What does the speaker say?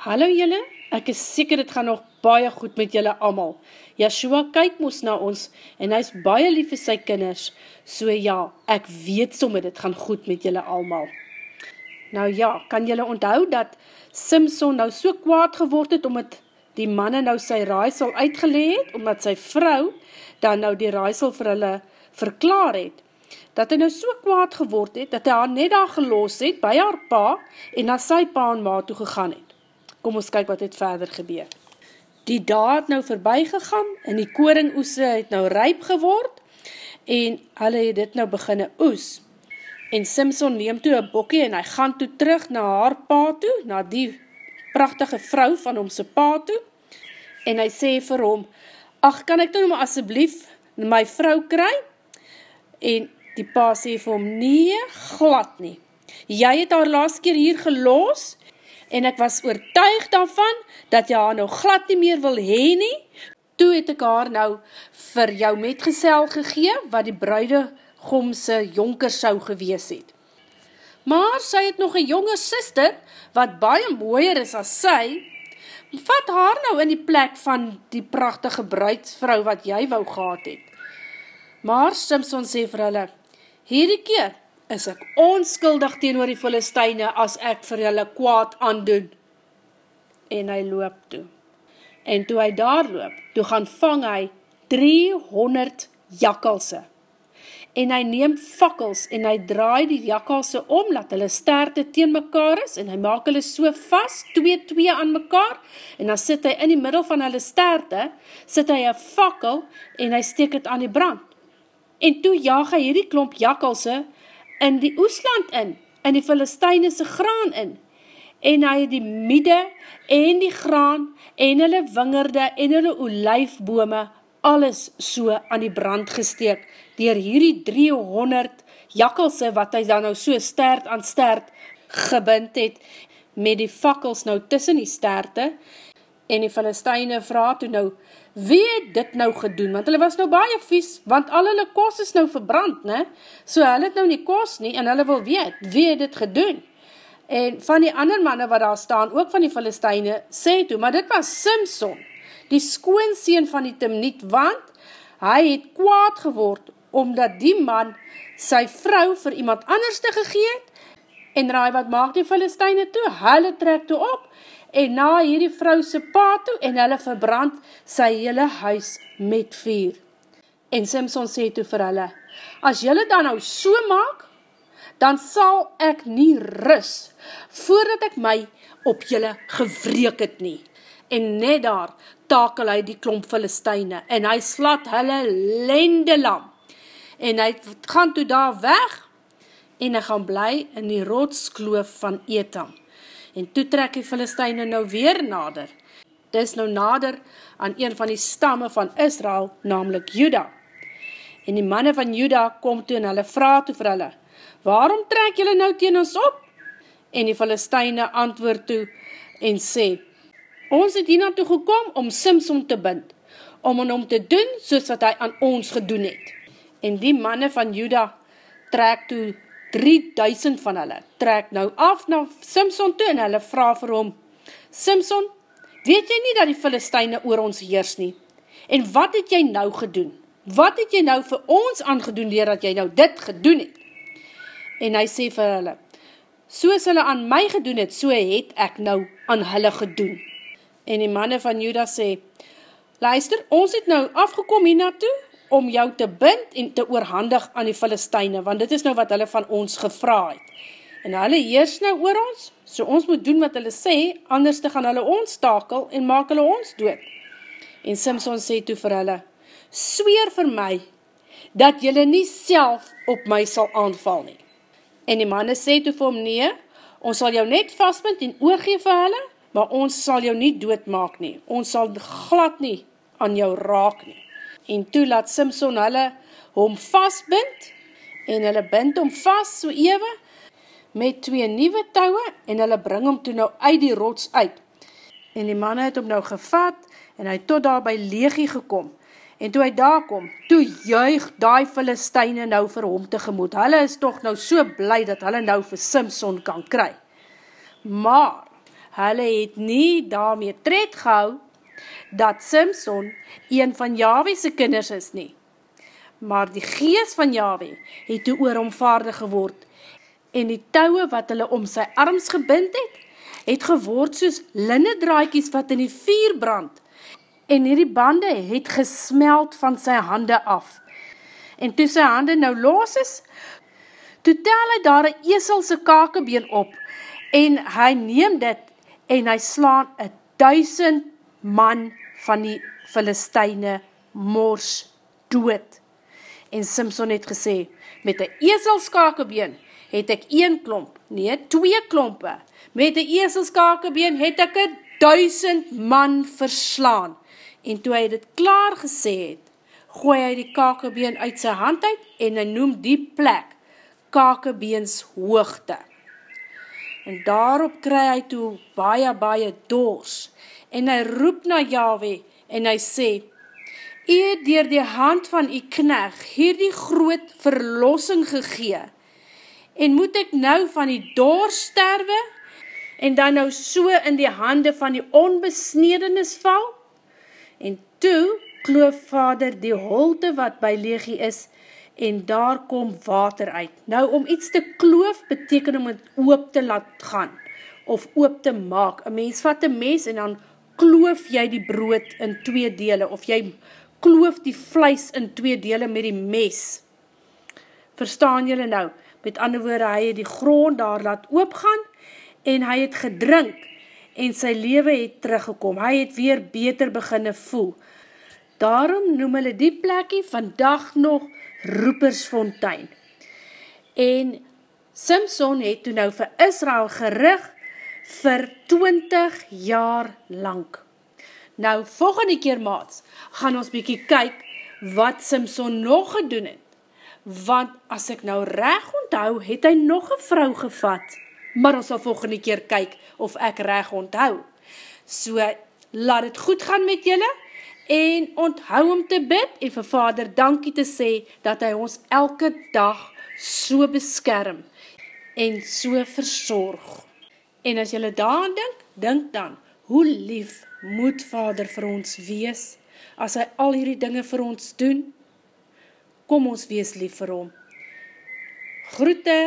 Hallo jylle, ek is seker het gaan nog baie goed met jylle amal. Yeshua kyk moes na ons en hy is baie lief vir sy kinders. So ja, ek weet somme dit gaan goed met jylle almal. Nou ja, kan jylle onthou dat Simson nou so kwaad geword het omdat die manne nou sy raaisel uitgeleed, omdat sy vrou dan nou die raaisel vir hulle verklaar het dat hy nou so kwaad geword het, dat hy haar net daar gelos het, by haar pa, en na sy pa en ma toe gegaan het. Kom ons kyk wat het verder gebeur. Die daad nou voorbij gegaan, en die koring oese het nou ryp geword, en hulle het dit nou beginne oes. En Simpson neem toe een bokkie, en hy gaan toe terug na haar pa toe, na die prachtige vrou van hom sy pa toe, en hy sê vir hom, ach, kan ek nou maar asjeblief my vrou kry? En Die pa sê vir hom, nee, glad nie. Jy het haar laas keer hier gelos, en ek was oortuig daarvan, dat jy haar nou glad nie meer wil heen nie. Toe het ek haar nou vir jou metgesel gegee, wat die bruidegomse jonker sou gewees het. Maar sy het nog een jonge sister, wat baie mooier is as sy, vat haar nou in die plek van die prachtige bruidsvrou wat jy wou gehad het. Maar Simpson sê vir hulle, Hierdie keer is ek onskuldig teenoor die Filisteine as ek vir hulle kwaad aandoen. En hy loop toe. En toe hy daar loop, toe gaan vang hy 300 jakkalse. En hy neem fakkels en hy draai die jakkalse om, laat hulle sterte teen mekaar is, en hy maak hulle so vast, twee, twee aan mekaar, en dan sit hy in die middel van hulle sterte, sit hy een fakkel, en hy steek het aan die brand en toe jaag hy hierdie klomp jakkalse in die oesland in, in die Filistijnse graan in, en hy die miede en die graan en hulle wingerde en hulle olijfbome alles so aan die brand gesteek, dier hierdie 300 jakkalse wat hy dan nou so stert aan stert gebind het, met die fakkels nou tussen die sterte, en die Filistijne vraag toe nou, wie het dit nou gedoen? Want hulle was nou baie vies, want al hulle kos is nou verbrand, ne? So hulle het nou nie kos nie, en hulle wil weet, wie het dit gedoen? En van die ander manne wat daar staan, ook van die Filistijne, sê toe, maar dit was Simpson, die skoonseen van die Timniet, want hy het kwaad geword, omdat die man sy vrou vir iemand anders te gegeet, en raai wat maak die Filistijne toe? Hulle trek toe op, en na hierdie vrou se pa toe en hulle verbrand sy hele huis met vuur. En Simpson sê toe vir hulle, as julle dan nou so maak, dan sal ek nie rus, voordat ek my op julle gewreek het nie. En net daar takel hy die klomp Filisteine, en hy slat hulle lende lam. En hy gaan toe daar weg, en hy gaan bly in die rotskloof van Etam en toe trek die Filisteine nou weer nader. Dis nou nader aan een van die stamme van Israel, namelijk Juda. En die manne van Juda kom toe en hulle vraag toe vir hulle, waarom trek julle nou teen ons op? En die Filisteine antwoord toe en sê, ons het hier naartoe gekom om Simson te bind, om aan hom te doen soos wat hy aan ons gedoen het. En die manne van Juda trek toe 3000 van hulle trek nou af na Simson toe en hulle vraag vir hom, Simson, weet jy nie dat die Filisteine oor ons heers nie? En wat het jy nou gedoen? Wat het jy nou vir ons aangedoen leer dat jy nou dit gedoen het? En hy sê vir hulle, soos hulle aan my gedoen het, so het ek nou aan hulle gedoen. En die manne van Juda sê, luister, ons het nou afgekom hier naartoe, om jou te bind en te oorhandig aan die Filisteine, want dit is nou wat hulle van ons gevra het. En hulle heers nou oor ons, so ons moet doen wat hulle sê, anders te gaan hulle ons takel en maak hulle ons dood. En Simson sê toe vir hulle, Sweer vir my, dat julle nie self op my sal aanval nie. En die manne sê toe vir hom, nee, ons sal jou net vastbind en oorgeef vir hulle, maar ons sal jou nie doodmaak nie. Ons sal glad nie aan jou raak nie en toe laat Simson hulle hom vastbind, en hulle bind hom vast so ewe, met twee nieuwe touwe, en hulle bring hom toe nou uit die rots uit. En die manne het hom nou gevat, en hy tot daar by legie gekom, en toe hy daar kom, toe juig die Filisteine nou vir hom tegemoet. Hulle is toch nou so bly, dat hulle nou vir Simson kan kry. Maar, hulle het nie daarmee tred gehou, dat Simson een van Yahweh's kinders is nie. Maar die gees van Yahweh het toe oor omvaardig geword, en die touwe wat hulle om sy arms gebind het, het geword soos linnedraaikies wat in die vier brand, en hierdie bande het gesmeld van sy hande af. En toe sy hande nou los is, toe tel hy daar een eselse kakebeen op, en hy neem dit, en hy slaan een duisend man van die Filisteine mors dood. En Simpson het gesê, met een eselskakebeen het ek een klomp, nee, twee klompe, met een eselskakebeen het ek een duisend man verslaan. En toe hy dit klaar gesê het, gooi hy die kakebeen uit sy hand uit en hy noem die plek kakebeens hoogte. En daarop kry hy toe baie, baie doors en hy roep na Yahweh en hy sê, Ie het dier die hand van die kneg hier die groot verlossing gegee en moet ek nou van die doors sterwe en dan nou so in die hande van die onbesnedenis val? En toe kloof vader die holte wat by legie is en daar kom water uit. Nou om iets te kloof beteken om het oop te laat gaan of oop te maak. Een mens vat een mes en dan kloof jy die brood in twee dele of jy kloof die vleis in twee dele met die mes. Verstaan jylle nou? Met ander woorde, hy het die grond daar laat oopgaan en hy het gedrink en sy leven het teruggekom. Hy het weer beter beginne voel. Daarom noem hulle die plekkie vandag nog Roepersfontein. En Simpson het toen nou vir Israel gerig vir 20 jaar lang. Nou, volgende keer maats, gaan ons bykie kyk wat Simpson nog gedoen het. Want as ek nou reg onthou, het hy nog een vrou gevat maar ons sal volgende keer kyk of ek reg onthou. So, laat het goed gaan met julle, en onthou om te bid, en vir vader dankie te sê, dat hy ons elke dag so beskerm, en so verzorg. En as julle daan denk, denk dan, hoe lief moet vader vir ons wees, as hy al hierdie dinge vir ons doen, kom ons wees lief vir hom. Groete!